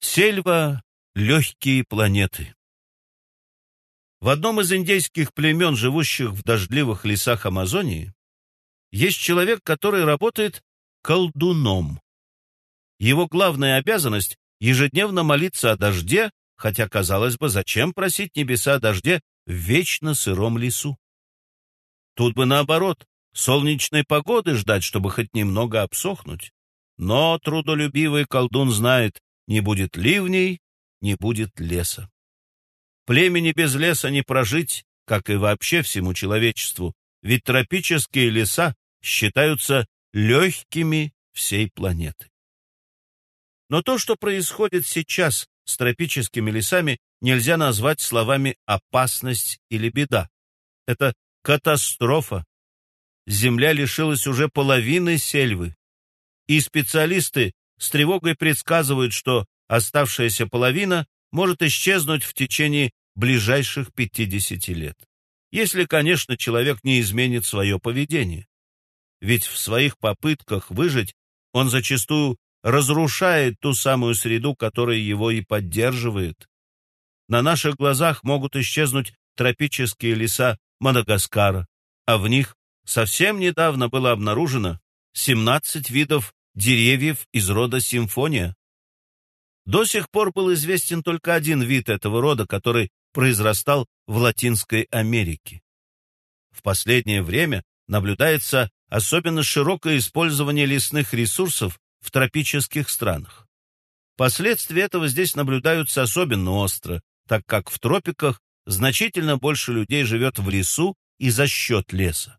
Сельва — легкие планеты. В одном из индейских племен, живущих в дождливых лесах Амазонии, есть человек, который работает колдуном. Его главная обязанность — ежедневно молиться о дожде, хотя, казалось бы, зачем просить небеса о дожде в вечно сыром лесу? Тут бы наоборот, солнечной погоды ждать, чтобы хоть немного обсохнуть. Но трудолюбивый колдун знает, не будет ливней, не будет леса. Племени без леса не прожить, как и вообще всему человечеству, ведь тропические леса считаются легкими всей планеты. Но то, что происходит сейчас с тропическими лесами, нельзя назвать словами «опасность» или «беда». Это катастрофа. Земля лишилась уже половины сельвы. И специалисты с тревогой предсказывают, что оставшаяся половина может исчезнуть в течение ближайших 50 лет. Если, конечно, человек не изменит свое поведение. Ведь в своих попытках выжить он зачастую разрушает ту самую среду, которая его и поддерживает. На наших глазах могут исчезнуть тропические леса Мадагаскара, а в них совсем недавно было обнаружено 17 видов деревьев из рода симфония. До сих пор был известен только один вид этого рода, который произрастал в Латинской Америке. В последнее время наблюдается особенно широкое использование лесных ресурсов в тропических странах. Последствия этого здесь наблюдаются особенно остро, так как в тропиках значительно больше людей живет в лесу и за счет леса.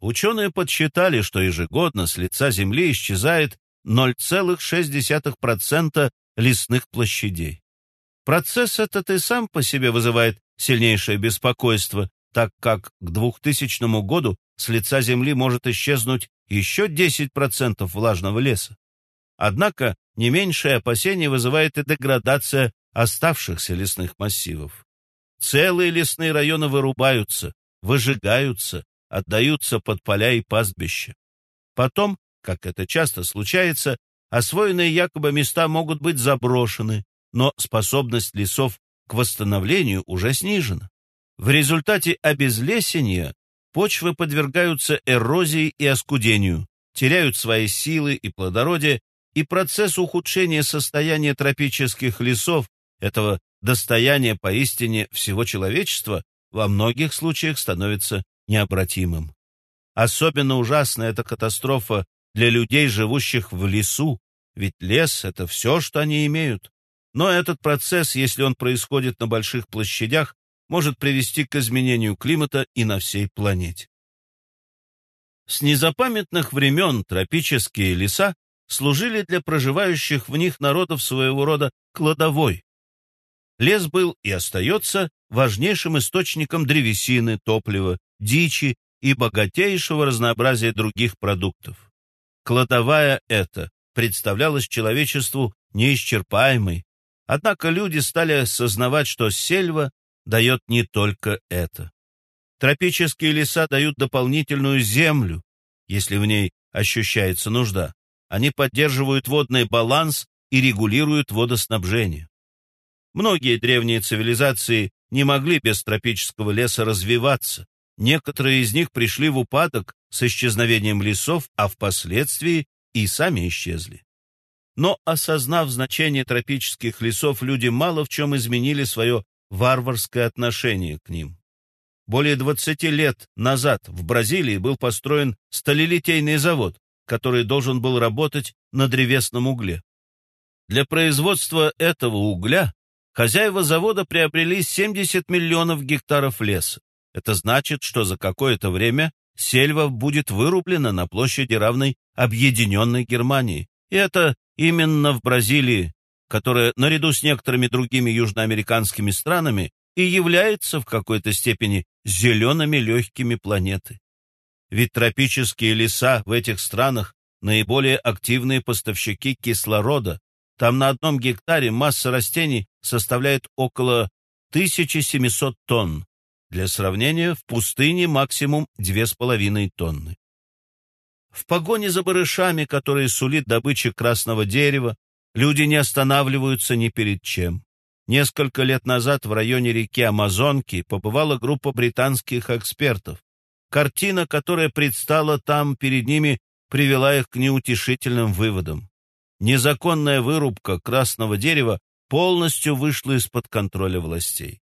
Ученые подсчитали, что ежегодно с лица Земли исчезает 0,6% лесных площадей. Процесс этот и сам по себе вызывает сильнейшее беспокойство, так как к 2000 году с лица Земли может исчезнуть еще 10% влажного леса. Однако не меньшее опасение вызывает и деградация оставшихся лесных массивов. Целые лесные районы вырубаются, выжигаются, отдаются под поля и пастбища. Потом, как это часто случается, освоенные якобы места могут быть заброшены, но способность лесов к восстановлению уже снижена. В результате обезлесения почвы подвергаются эрозии и оскудению, теряют свои силы и плодородие, и процесс ухудшения состояния тропических лесов, этого достояния поистине всего человечества, во многих случаях становится необратимым. Особенно ужасна эта катастрофа для людей, живущих в лесу, ведь лес — это все, что они имеют. Но этот процесс, если он происходит на больших площадях, может привести к изменению климата и на всей планете. С незапамятных времен тропические леса служили для проживающих в них народов своего рода кладовой. Лес был и остается важнейшим источником древесины, топлива, дичи и богатейшего разнообразия других продуктов. Кладовая эта представлялась человечеству неисчерпаемой, однако люди стали осознавать, что сельва дает не только это. Тропические леса дают дополнительную землю, если в ней ощущается нужда. Они поддерживают водный баланс и регулируют водоснабжение. Многие древние цивилизации не могли без тропического леса развиваться, Некоторые из них пришли в упадок с исчезновением лесов, а впоследствии и сами исчезли. Но, осознав значение тропических лесов, люди мало в чем изменили свое варварское отношение к ним. Более 20 лет назад в Бразилии был построен сталелитейный завод, который должен был работать на древесном угле. Для производства этого угля хозяева завода приобрели 70 миллионов гектаров леса. Это значит, что за какое-то время сельва будет вырублена на площади равной объединенной Германии. И это именно в Бразилии, которая наряду с некоторыми другими южноамериканскими странами и является в какой-то степени зелеными легкими планеты. Ведь тропические леса в этих странах наиболее активные поставщики кислорода. Там на одном гектаре масса растений составляет около 1700 тонн, для сравнения, в пустыне максимум 2,5 тонны. В погоне за барышами, которые сулит добыча красного дерева, Люди не останавливаются ни перед чем. Несколько лет назад в районе реки Амазонки побывала группа британских экспертов. Картина, которая предстала там перед ними, привела их к неутешительным выводам. Незаконная вырубка красного дерева полностью вышла из-под контроля властей.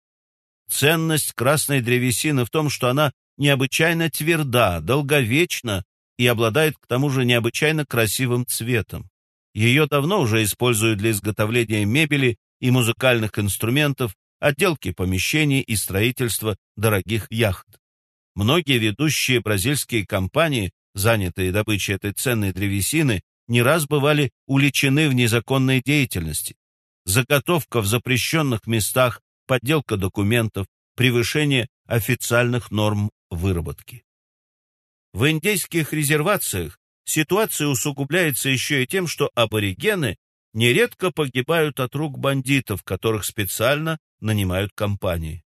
Ценность красной древесины в том, что она необычайно тверда, долговечна и обладает к тому же необычайно красивым цветом. Ее давно уже используют для изготовления мебели и музыкальных инструментов, отделки помещений и строительства дорогих яхт. Многие ведущие бразильские компании, занятые добычей этой ценной древесины, не раз бывали уличены в незаконной деятельности. Заготовка в запрещенных местах, подделка документов, превышение официальных норм выработки. В индейских резервациях ситуация усугубляется еще и тем, что аборигены нередко погибают от рук бандитов, которых специально нанимают компании.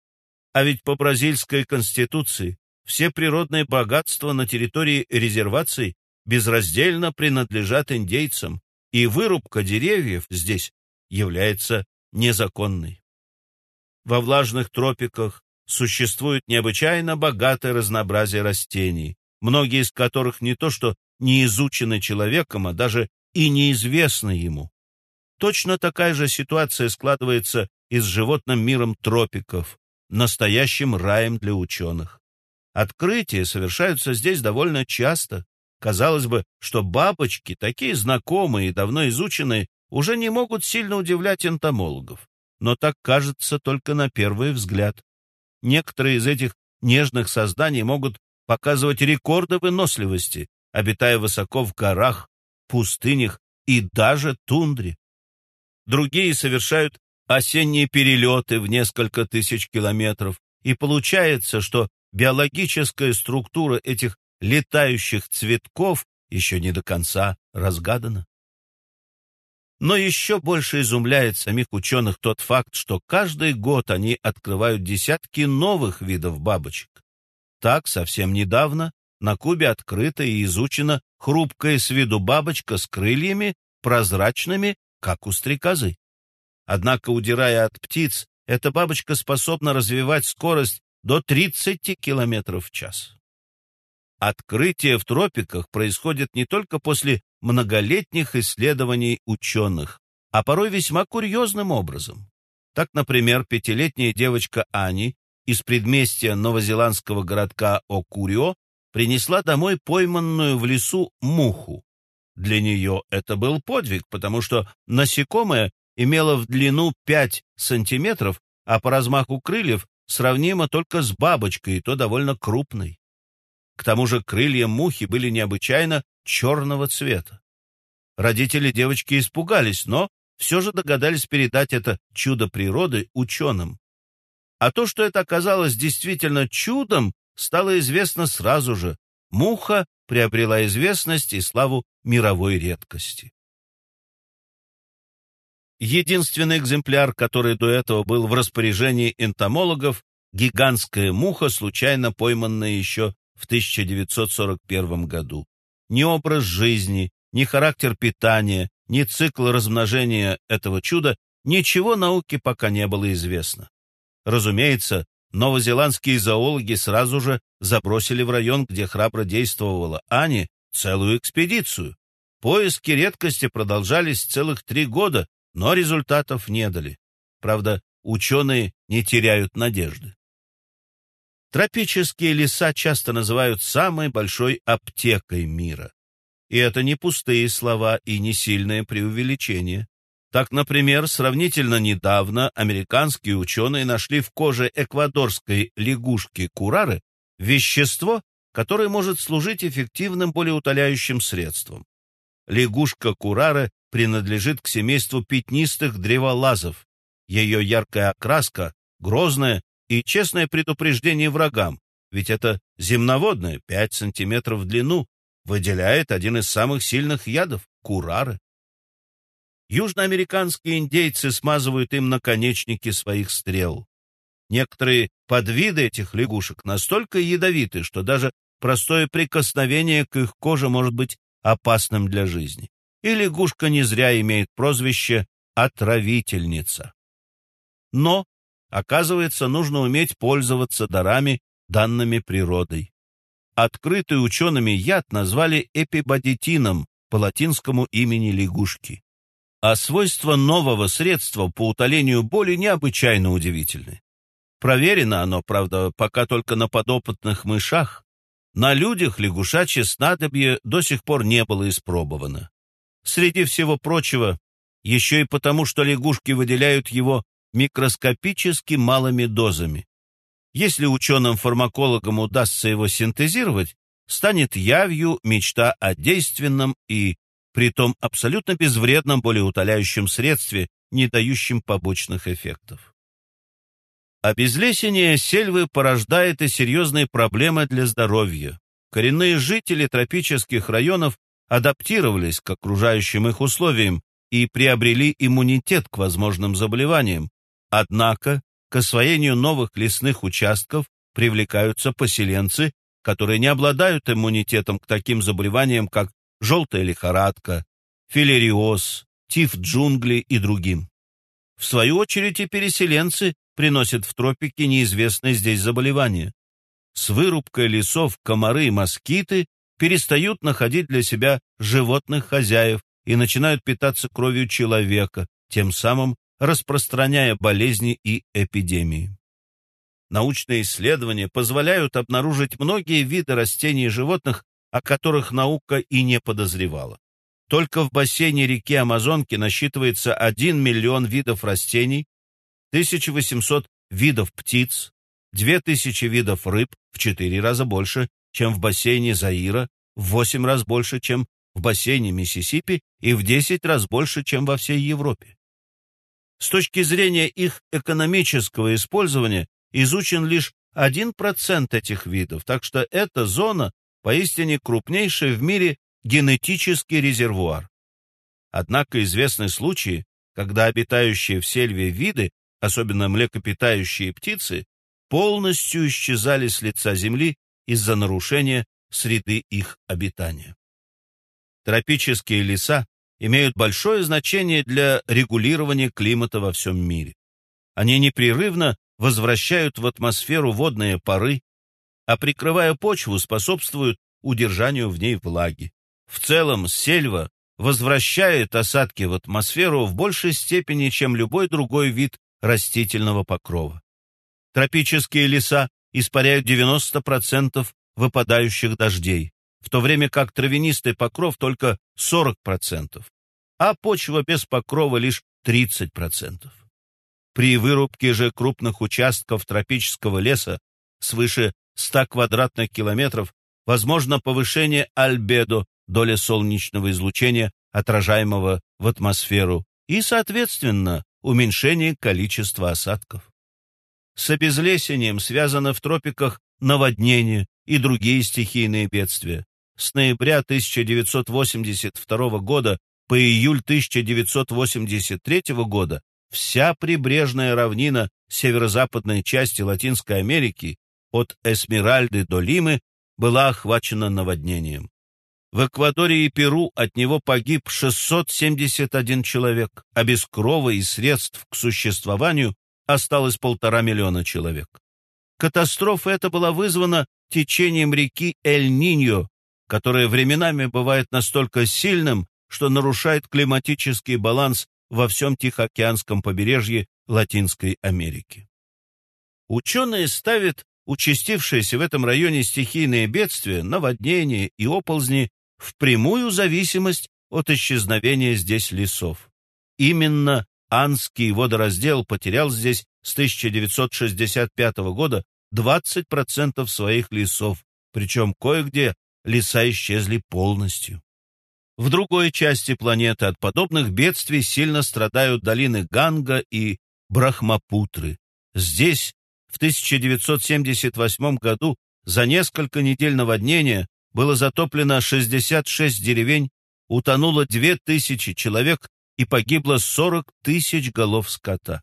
А ведь по бразильской конституции все природные богатства на территории резерваций безраздельно принадлежат индейцам, и вырубка деревьев здесь является незаконной. Во влажных тропиках существует необычайно богатое разнообразие растений, многие из которых не то что не изучены человеком, а даже и неизвестны ему. Точно такая же ситуация складывается и с животным миром тропиков, настоящим раем для ученых. Открытия совершаются здесь довольно часто. Казалось бы, что бабочки, такие знакомые и давно изученные, уже не могут сильно удивлять энтомологов. Но так кажется только на первый взгляд. Некоторые из этих нежных созданий могут показывать рекорды выносливости, обитая высоко в горах, пустынях и даже тундре. Другие совершают осенние перелеты в несколько тысяч километров, и получается, что биологическая структура этих летающих цветков еще не до конца разгадана. Но еще больше изумляет самих ученых тот факт, что каждый год они открывают десятки новых видов бабочек. Так, совсем недавно на Кубе открыта и изучена хрупкая с виду бабочка с крыльями, прозрачными, как у стрекозы. Однако, удирая от птиц, эта бабочка способна развивать скорость до 30 км в час. Открытие в тропиках происходит не только после многолетних исследований ученых, а порой весьма курьезным образом. Так, например, пятилетняя девочка Ани из предместья новозеландского городка Окурио принесла домой пойманную в лесу муху. Для нее это был подвиг, потому что насекомое имело в длину 5 сантиметров, а по размаху крыльев сравнимо только с бабочкой, и то довольно крупной. К тому же крылья мухи были необычайно черного цвета. Родители девочки испугались, но все же догадались передать это чудо природы ученым. А то, что это оказалось действительно чудом, стало известно сразу же. Муха приобрела известность и славу мировой редкости. Единственный экземпляр, который до этого был в распоряжении энтомологов, гигантская муха, случайно пойманная еще в 1941 году. Ни образ жизни, ни характер питания, ни цикл размножения этого чуда, ничего науке пока не было известно. Разумеется, новозеландские зоологи сразу же забросили в район, где храбро действовала Ани, целую экспедицию. Поиски редкости продолжались целых три года, но результатов не дали. Правда, ученые не теряют надежды. Тропические леса часто называют самой большой аптекой мира. И это не пустые слова и не сильное преувеличение. Так, например, сравнительно недавно американские ученые нашли в коже эквадорской лягушки курары вещество, которое может служить эффективным болеутоляющим средством. Лягушка курары принадлежит к семейству пятнистых древолазов. Ее яркая окраска, грозное и честное предупреждение врагам, ведь это земноводное, 5 сантиметров в длину, выделяет один из самых сильных ядов – курары. Южноамериканские индейцы смазывают им наконечники своих стрел. Некоторые подвиды этих лягушек настолько ядовиты, что даже простое прикосновение к их коже может быть опасным для жизни. и лягушка не зря имеет прозвище «отравительница». Но, оказывается, нужно уметь пользоваться дарами, данными природой. Открытый учеными яд назвали эпибадитином по латинскому имени лягушки. А свойства нового средства по утолению боли необычайно удивительны. Проверено оно, правда, пока только на подопытных мышах. На людях лягушачье снадобье до сих пор не было испробовано. Среди всего прочего, еще и потому, что лягушки выделяют его микроскопически малыми дозами. Если ученым-фармакологам удастся его синтезировать, станет явью мечта о действенном и, притом абсолютно безвредном болеутоляющем средстве, не дающем побочных эффектов. Обезлесение сельвы порождает и серьезные проблемы для здоровья. Коренные жители тропических районов адаптировались к окружающим их условиям и приобрели иммунитет к возможным заболеваниям. Однако к освоению новых лесных участков привлекаются поселенцы, которые не обладают иммунитетом к таким заболеваниям, как желтая лихорадка, филериоз, тиф джунгли и другим. В свою очередь и переселенцы приносят в тропики неизвестные здесь заболевания. С вырубкой лесов комары и москиты перестают находить для себя животных хозяев и начинают питаться кровью человека, тем самым распространяя болезни и эпидемии. Научные исследования позволяют обнаружить многие виды растений и животных, о которых наука и не подозревала. Только в бассейне реки Амазонки насчитывается 1 миллион видов растений, 1800 видов птиц, 2000 видов рыб, в 4 раза больше, чем в бассейне Заира, в 8 раз больше, чем в бассейне Миссисипи и в 10 раз больше, чем во всей Европе. С точки зрения их экономического использования изучен лишь 1% этих видов, так что эта зона поистине крупнейший в мире генетический резервуар. Однако известны случаи, когда обитающие в сельве виды, особенно млекопитающие птицы, полностью исчезали с лица Земли из-за нарушения среды их обитания. Тропические леса имеют большое значение для регулирования климата во всем мире. Они непрерывно возвращают в атмосферу водные пары, а прикрывая почву, способствуют удержанию в ней влаги. В целом, сельва возвращает осадки в атмосферу в большей степени, чем любой другой вид растительного покрова. Тропические леса испаряют 90% выпадающих дождей, в то время как травянистый покров только 40%, а почва без покрова лишь 30%. При вырубке же крупных участков тропического леса свыше 100 квадратных километров возможно повышение альбедо, доли солнечного излучения, отражаемого в атмосферу, и, соответственно, уменьшение количества осадков. С обезлесением связано в тропиках наводнение и другие стихийные бедствия. С ноября 1982 года по июль 1983 года вся прибрежная равнина северо-западной части Латинской Америки от Эсмеральды до Лимы была охвачена наводнением. В Эквадоре и Перу от него погиб 671 человек, а без крова и средств к существованию осталось полтора миллиона человек. Катастрофа эта была вызвана течением реки Эль-Ниньо, которое временами бывает настолько сильным, что нарушает климатический баланс во всем Тихоокеанском побережье Латинской Америки. Ученые ставят участившиеся в этом районе стихийные бедствия, наводнения и оползни в прямую зависимость от исчезновения здесь лесов. Именно Анский водораздел потерял здесь с 1965 года 20% своих лесов, причем кое-где леса исчезли полностью. В другой части планеты от подобных бедствий сильно страдают долины Ганга и Брахмапутры. Здесь в 1978 году за несколько недель наводнения было затоплено 66 деревень, утонуло 2000 человек и погибло 40 тысяч голов скота.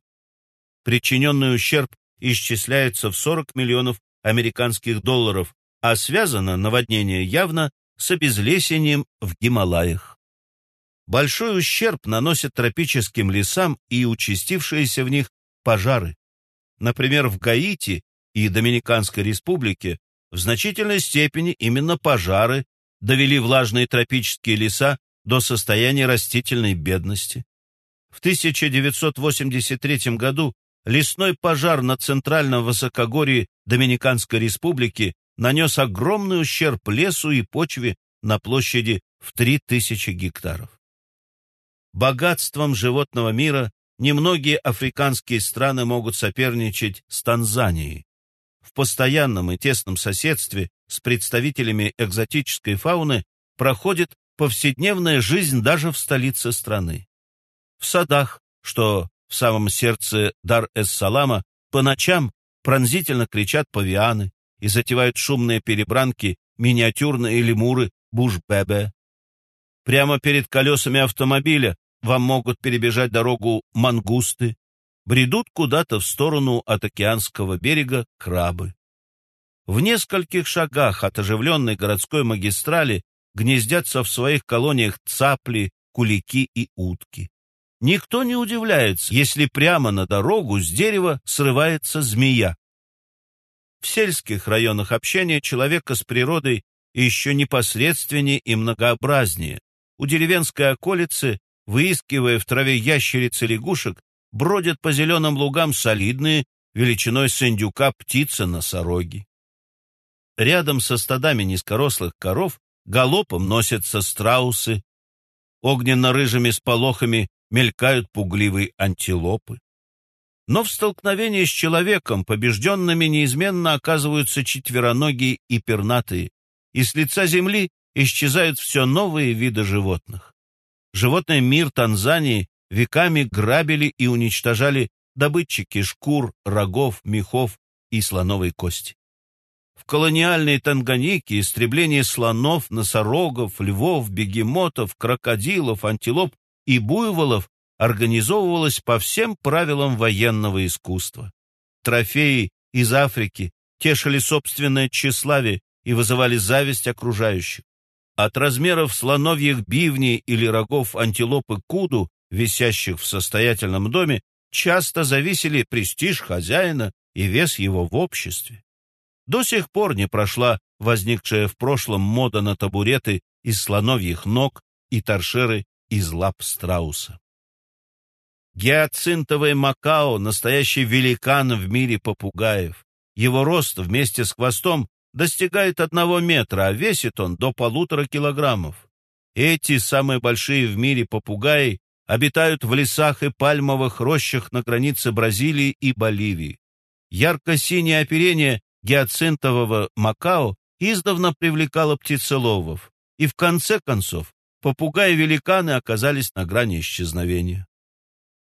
Причиненный ущерб исчисляется в 40 миллионов американских долларов, а связано наводнение явно с обезлесением в Гималаях. Большой ущерб наносят тропическим лесам и участившиеся в них пожары. Например, в Гаити и Доминиканской республике в значительной степени именно пожары довели влажные тропические леса до состояния растительной бедности. В 1983 году лесной пожар на центральном высокогорье Доминиканской республики нанес огромный ущерб лесу и почве на площади в 3000 гектаров. Богатством животного мира немногие африканские страны могут соперничать с Танзанией. В постоянном и тесном соседстве с представителями экзотической фауны проходит повседневная жизнь даже в столице страны. В садах, что в самом сердце Дар-эс-Салама, по ночам пронзительно кричат павианы и затевают шумные перебранки миниатюрные лемуры буш-бебе. Прямо перед колесами автомобиля вам могут перебежать дорогу мангусты, бредут куда-то в сторону от океанского берега крабы. В нескольких шагах от оживленной городской магистрали гнездятся в своих колониях цапли, кулики и утки. Никто не удивляется, если прямо на дорогу с дерева срывается змея. В сельских районах общения человека с природой еще непосредственнее и многообразнее. У деревенской околицы, выискивая в траве ящериц и лягушек, бродят по зеленым лугам солидные, величиной с индюка птицы-носороги. Рядом со стадами низкорослых коров галопом носятся страусы, огненно-рыжими сполохами мелькают пугливые антилопы. Но в столкновении с человеком побежденными неизменно оказываются четвероногие и пернатые, и с лица земли исчезают все новые виды животных. Животный мир Танзании веками грабили и уничтожали добытчики шкур, рогов, мехов и слоновой кости. В колониальной Танганьике истребление слонов, носорогов, львов, бегемотов, крокодилов, антилоп и буйволов организовывалось по всем правилам военного искусства. Трофеи из Африки тешили собственное тщеславие и вызывали зависть окружающих. От размеров слоновьих бивней или рогов антилопы куду, висящих в состоятельном доме, часто зависели престиж хозяина и вес его в обществе. До сих пор не прошла возникшая в прошлом мода на табуреты из слоновьих ног и торшеры из лап страуса. Гиацинтовый макао – настоящий великан в мире попугаев. Его рост вместе с хвостом достигает одного метра, а весит он до полутора килограммов. Эти самые большие в мире попугаи обитают в лесах и пальмовых рощах на границе Бразилии и Боливии. Ярко-синее оперение гиацинтового макао издавна привлекало птицеловов, и в конце концов попугаи-великаны оказались на грани исчезновения.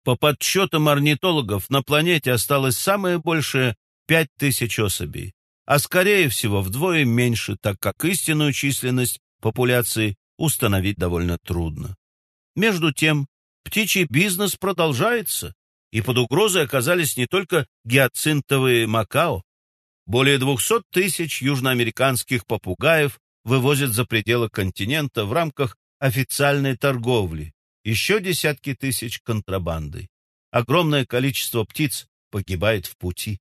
По подсчетам орнитологов, на планете осталось самое большее пять тысяч особей, а скорее всего вдвое меньше, так как истинную численность популяции установить довольно трудно. Между тем, птичий бизнес продолжается, и под угрозой оказались не только гиацинтовые макао, более 200 тысяч южноамериканских попугаев вывозят за пределы континента в рамках официальной торговли, еще десятки тысяч контрабандой. Огромное количество птиц погибает в пути.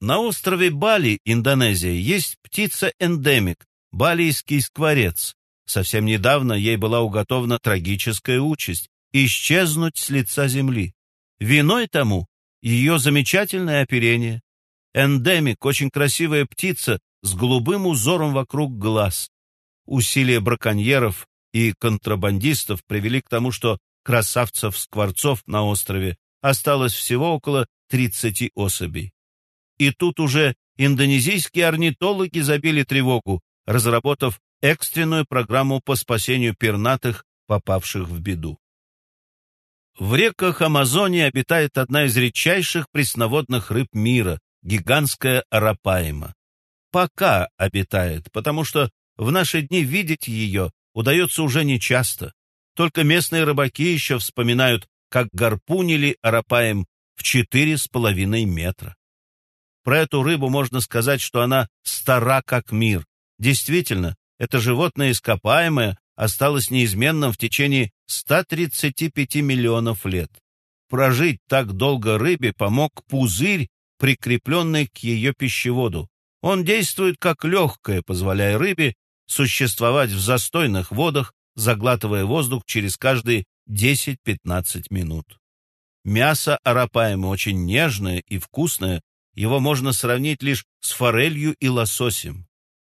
На острове Бали, Индонезия, есть птица-эндемик, балийский скворец. Совсем недавно ей была уготована трагическая участь – исчезнуть с лица земли. Виной тому ее замечательное оперение, Эндемик – очень красивая птица с голубым узором вокруг глаз. Усилия браконьеров и контрабандистов привели к тому, что красавцев-скворцов на острове осталось всего около 30 особей. И тут уже индонезийские орнитологи забили тревогу, разработав экстренную программу по спасению пернатых, попавших в беду. В реках Амазонии обитает одна из редчайших пресноводных рыб мира гигантская арапаима. Пока обитает, потому что в наши дни видеть ее удается уже нечасто. Только местные рыбаки еще вспоминают, как гарпунили арапаем в четыре с половиной метра. Про эту рыбу можно сказать, что она стара как мир. Действительно, это животное ископаемое осталось неизменным в течение 135 миллионов лет. Прожить так долго рыбе помог пузырь, прикрепленный к ее пищеводу. Он действует как легкое, позволяя рыбе существовать в застойных водах, заглатывая воздух через каждые 10-15 минут. Мясо арапаемы очень нежное и вкусное, его можно сравнить лишь с форелью и лососем.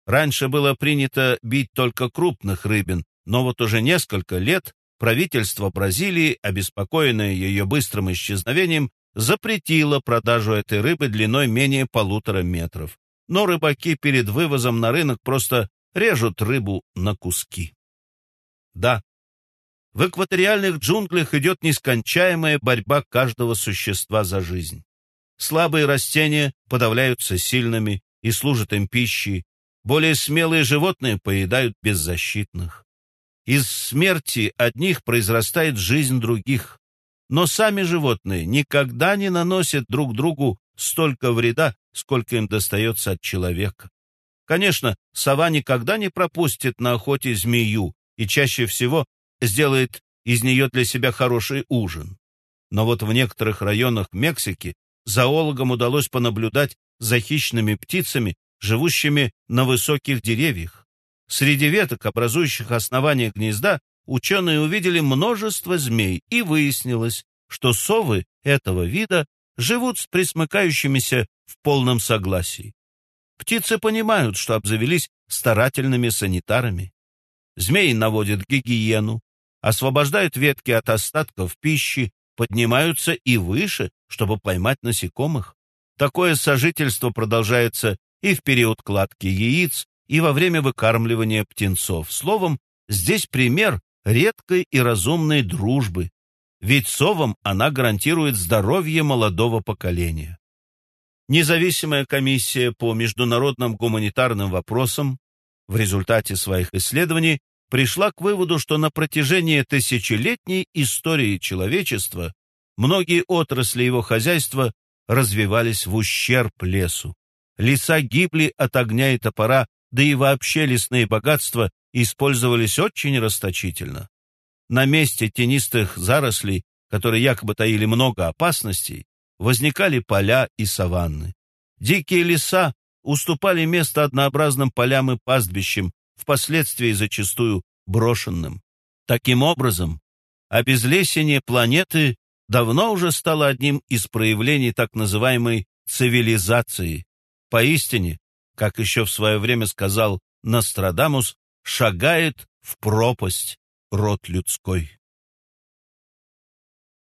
Раньше было принято бить только крупных рыбин, но вот уже несколько лет правительство Бразилии, обеспокоенное ее быстрым исчезновением, запретило продажу этой рыбы длиной менее полутора метров. Но рыбаки перед вывозом на рынок просто режут рыбу на куски. Да, в экваториальных джунглях идет нескончаемая борьба каждого существа за жизнь. Слабые растения подавляются сильными и служат им пищей, более смелые животные поедают беззащитных. Из смерти одних произрастает жизнь других, но сами животные никогда не наносят друг другу столько вреда, сколько им достается от человека. Конечно, сова никогда не пропустит на охоте змею и чаще всего сделает из нее для себя хороший ужин. Но вот в некоторых районах Мексики зоологам удалось понаблюдать за хищными птицами, живущими на высоких деревьях. Среди веток, образующих основание гнезда, ученые увидели множество змей, и выяснилось, что совы этого вида живут с присмыкающимися в полном согласии. Птицы понимают, что обзавелись старательными санитарами. Змеи наводят гигиену, освобождают ветки от остатков пищи, поднимаются и выше, чтобы поймать насекомых. Такое сожительство продолжается и в период кладки яиц, и во время выкармливания птенцов. Словом, здесь пример редкой и разумной дружбы, ведь совам она гарантирует здоровье молодого поколения. Независимая комиссия по международным гуманитарным вопросам в результате своих исследований пришла к выводу, что на протяжении тысячелетней истории человечества многие отрасли его хозяйства развивались в ущерб лесу. Леса гибли от огня и топора, да и вообще лесные богатства использовались очень расточительно. На месте тенистых зарослей, которые якобы таили много опасностей, возникали поля и саванны. Дикие леса уступали место однообразным полям и пастбищам, впоследствии зачастую брошенным. Таким образом, обезлесение планеты давно уже стало одним из проявлений так называемой цивилизации. Поистине, как еще в свое время сказал Нострадамус, шагает в пропасть род людской.